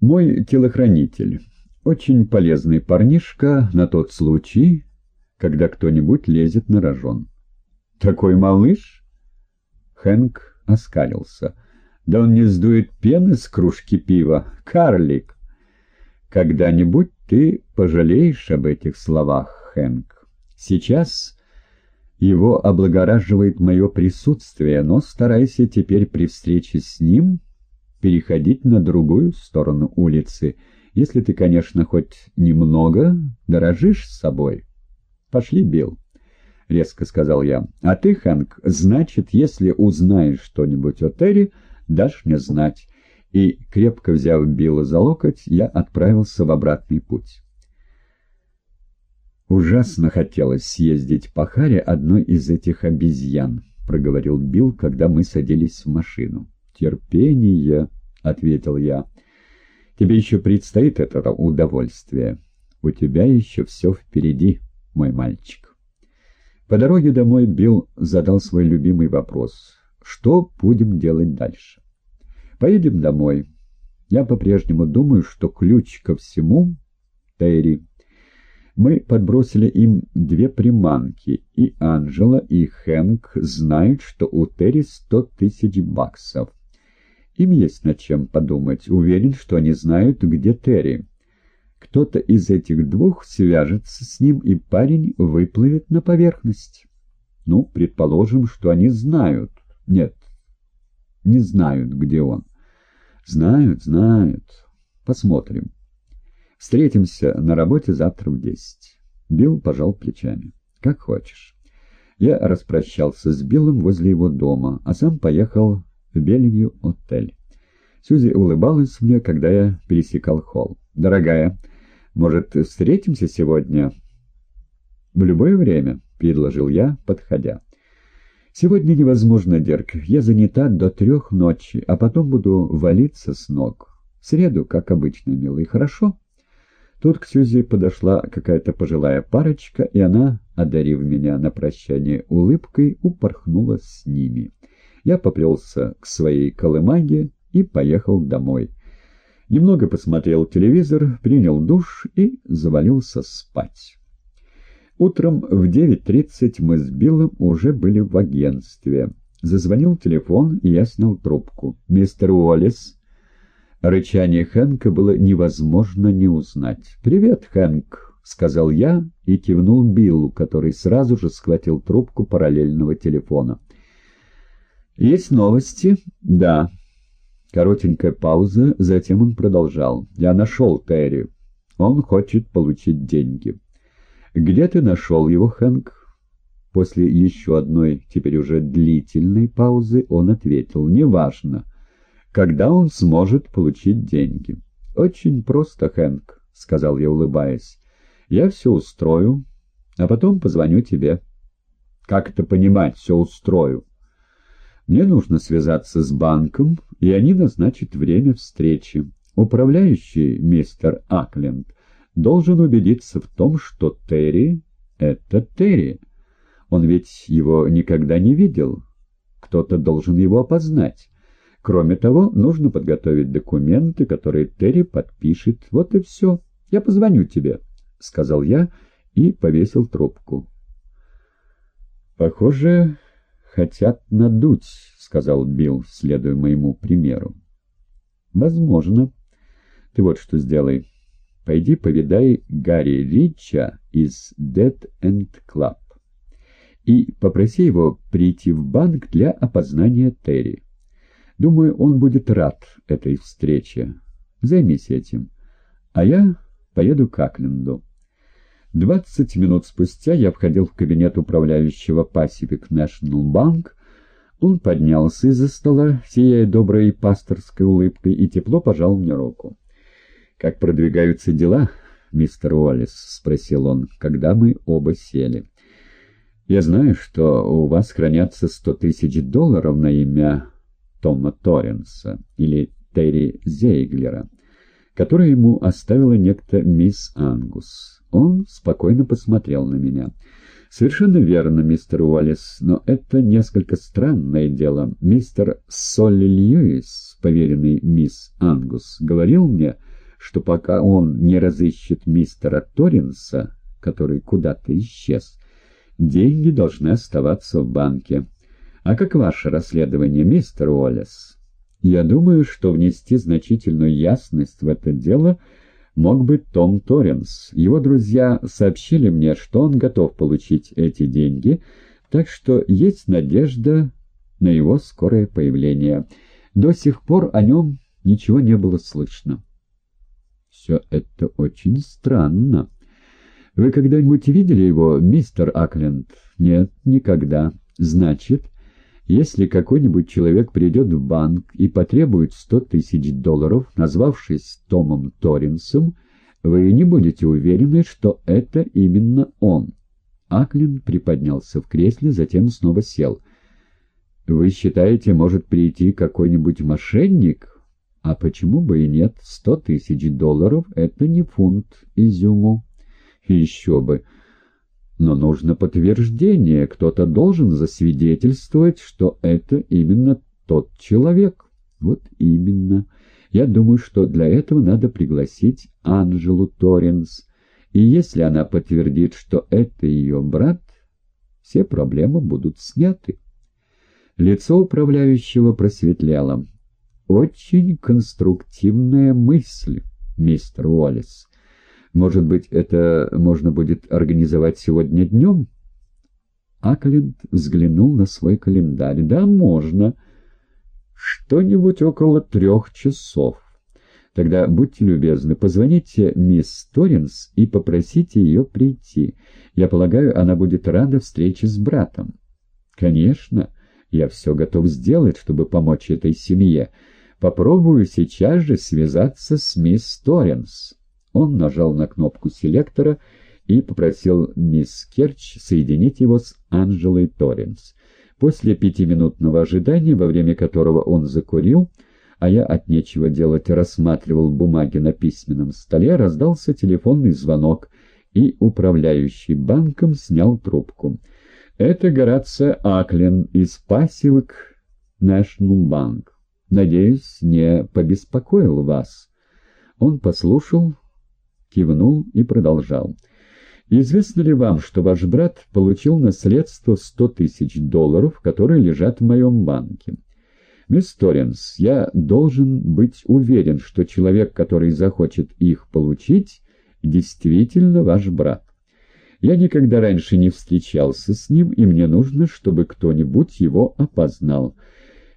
Мой телохранитель. Очень полезный парнишка на тот случай, когда кто-нибудь лезет на рожон. Такой малыш? Хэнк оскалился. Да он не сдует пены с кружки пива. Карлик! Когда-нибудь ты пожалеешь об этих словах, Хэнк. Сейчас его облагораживает мое присутствие, но старайся теперь при встрече с ним переходить на другую сторону улицы, если ты, конечно, хоть немного дорожишь собой. Пошли, Билл. — резко сказал я. — А ты, Хэнк, значит, если узнаешь что-нибудь о Терри, дашь мне знать. И, крепко взяв Билла за локоть, я отправился в обратный путь. «Ужасно хотелось съездить по Харе одной из этих обезьян», — проговорил Билл, когда мы садились в машину. «Терпение», — ответил я. «Тебе еще предстоит это удовольствие. У тебя еще все впереди, мой мальчик». По дороге домой Билл задал свой любимый вопрос. «Что будем делать дальше?» «Поедем домой. Я по-прежнему думаю, что ключ ко всему — Терри». Мы подбросили им две приманки, и Анжела, и Хэнк знают, что у Терри сто тысяч баксов. Им есть над чем подумать. Уверен, что они знают, где Терри. Кто-то из этих двух свяжется с ним, и парень выплывет на поверхность. Ну, предположим, что они знают. Нет, не знают, где он. Знают, знают. Посмотрим. Встретимся на работе завтра в десять. Билл пожал плечами. Как хочешь. Я распрощался с Биллом возле его дома, а сам поехал в Бельвью-отель. Сьюзи улыбалась мне, когда я пересекал холл. «Дорогая, может, встретимся сегодня?» «В любое время», — предложил я, подходя. «Сегодня невозможно, Дерк. Я занята до трех ночи, а потом буду валиться с ног. В среду, как обычно, милый, хорошо?» Тут к Сюзи подошла какая-то пожилая парочка, и она, одарив меня на прощание улыбкой, упорхнула с ними. Я поплелся к своей колымаге и поехал домой. Немного посмотрел телевизор, принял душ и завалился спать. Утром в 9.30 мы с Биллом уже были в агентстве. Зазвонил телефон, и я снял трубку. «Мистер Уоллес?» Рычание Хэнка было невозможно не узнать. «Привет, Хэнк», — сказал я и кивнул Биллу, который сразу же схватил трубку параллельного телефона. «Есть новости?» «Да». Коротенькая пауза, затем он продолжал. «Я нашел Терри. Он хочет получить деньги». «Где ты нашел его, Хэнк?» После еще одной, теперь уже длительной паузы, он ответил. «Неважно» когда он сможет получить деньги. «Очень просто, Хэнк», — сказал я, улыбаясь. «Я все устрою, а потом позвоню тебе». «Как это понимать, все устрою?» «Мне нужно связаться с банком, и они назначат время встречи. Управляющий, мистер Акленд, должен убедиться в том, что Терри — это Терри. Он ведь его никогда не видел. Кто-то должен его опознать». Кроме того, нужно подготовить документы, которые Терри подпишет. Вот и все. Я позвоню тебе, — сказал я и повесил трубку. «Похоже, хотят надуть», — сказал Билл, следуя моему примеру. «Возможно. Ты вот что сделай. Пойди повидай Гарри Рича из Dead End Club и попроси его прийти в банк для опознания Терри. Думаю, он будет рад этой встрече. Займись этим. А я поеду к Акленду. Двадцать минут спустя я входил в кабинет управляющего Pacific National Bank. Он поднялся из-за стола, сияя доброй пасторской улыбкой, и тепло пожал мне руку. «Как продвигаются дела, мистер Уоллес?» — спросил он, когда мы оба сели. «Я знаю, что у вас хранятся сто тысяч долларов на имя Тома Торренса или Терри Зейглера, которое ему оставила некто мисс Ангус. Он спокойно посмотрел на меня. «Совершенно верно, мистер Уоллес, но это несколько странное дело. Мистер Солли Льюис, поверенный мисс Ангус, говорил мне, что пока он не разыщет мистера Торренса, который куда-то исчез, деньги должны оставаться в банке. А как ваше расследование, мистер Уоллес? Я думаю, что внести значительную ясность в это дело мог бы Том Торренс. Его друзья сообщили мне, что он готов получить эти деньги, так что есть надежда на его скорое появление. До сих пор о нем ничего не было слышно. Все это очень странно. Вы когда-нибудь видели его, мистер Акленд? Нет, никогда. Значит, если какой-нибудь человек придет в банк и потребует сто тысяч долларов, назвавшись Томом Торренсом, вы не будете уверены, что это именно он. Аклин приподнялся в кресле, затем снова сел. «Вы считаете, может прийти какой-нибудь мошенник? А почему бы и нет? Сто тысяч долларов — это не фунт изюму». Еще бы. Но нужно подтверждение, кто-то должен засвидетельствовать, что это именно тот человек. Вот именно. Я думаю, что для этого надо пригласить Анжелу Торренс. И если она подтвердит, что это ее брат, все проблемы будут сняты. Лицо управляющего просветлело. «Очень конструктивная мысль, мистер Уоллес. Может быть, это можно будет организовать сегодня днем? Акленд взглянул на свой календарь. Да, можно. Что-нибудь около трех часов. Тогда будьте любезны, позвоните мисс Торренс и попросите ее прийти. Я полагаю, она будет рада встрече с братом. Конечно, я все готов сделать, чтобы помочь этой семье. Попробую сейчас же связаться с мисс Торренс. Он нажал на кнопку селектора и попросил мисс Керч соединить его с Анжелой Торренс. После пятиминутного ожидания, во время которого он закурил, а я от нечего делать рассматривал бумаги на письменном столе, раздался телефонный звонок, и управляющий банком снял трубку. «Это Горация Аклин из Pacific National Bank. Надеюсь, не побеспокоил вас». Он послушал, кивнул и продолжал. «Известно ли вам, что ваш брат получил наследство сто тысяч долларов, которые лежат в моем банке?» «Мисс Торренс, я должен быть уверен, что человек, который захочет их получить, действительно ваш брат. Я никогда раньше не встречался с ним, и мне нужно, чтобы кто-нибудь его опознал».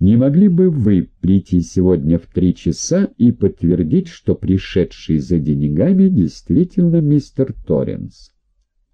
Не могли бы вы прийти сегодня в три часа и подтвердить, что пришедший за деньгами действительно мистер Торренс?»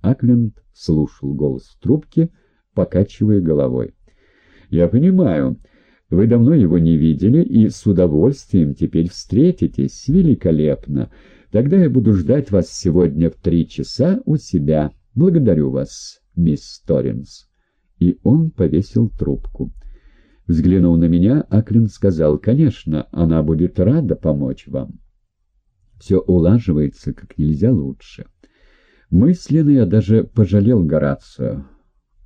Акленд слушал голос в трубке, покачивая головой. «Я понимаю. Вы давно его не видели и с удовольствием теперь встретитесь. Великолепно. Тогда я буду ждать вас сегодня в три часа у себя. Благодарю вас, мисс Торренс». И он повесил трубку. Взглянув на меня, Аклин сказал, «Конечно, она будет рада помочь вам. Все улаживается как нельзя лучше». Мысленно я даже пожалел Горацио.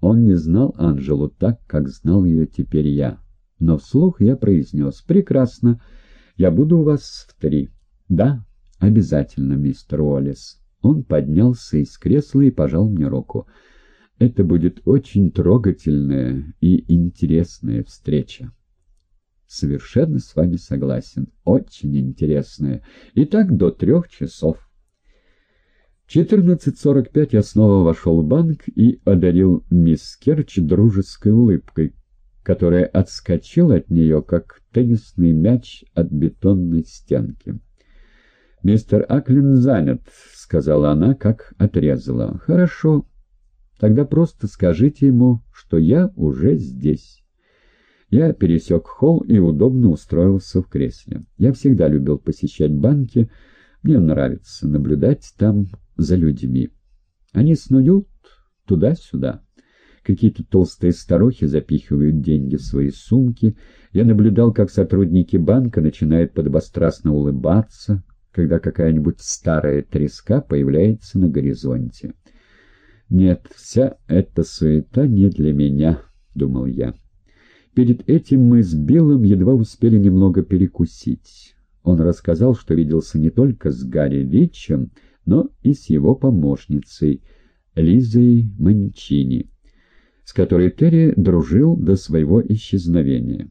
Он не знал Анжелу так, как знал ее теперь я. Но вслух я произнес, «Прекрасно, я буду у вас в три». «Да, обязательно, мистер Уоллес». Он поднялся из кресла и пожал мне руку. Это будет очень трогательная и интересная встреча. Совершенно с вами согласен. Очень интересная. Итак, до трех часов. В 14.45 я снова вошел в банк и одарил мисс Керч дружеской улыбкой, которая отскочила от нее, как теннисный мяч от бетонной стенки. «Мистер Аклин занят», — сказала она, как отрезала. «Хорошо, Тогда просто скажите ему, что я уже здесь. Я пересек холл и удобно устроился в кресле. Я всегда любил посещать банки. Мне нравится наблюдать там за людьми. Они снуют туда-сюда. Какие-то толстые старухи запихивают деньги в свои сумки. Я наблюдал, как сотрудники банка начинают подобострастно улыбаться, когда какая-нибудь старая треска появляется на горизонте. «Нет, вся эта суета не для меня», — думал я. Перед этим мы с Биллом едва успели немного перекусить. Он рассказал, что виделся не только с Гарри Ричем, но и с его помощницей Лизой Манчини, с которой Терри дружил до своего исчезновения.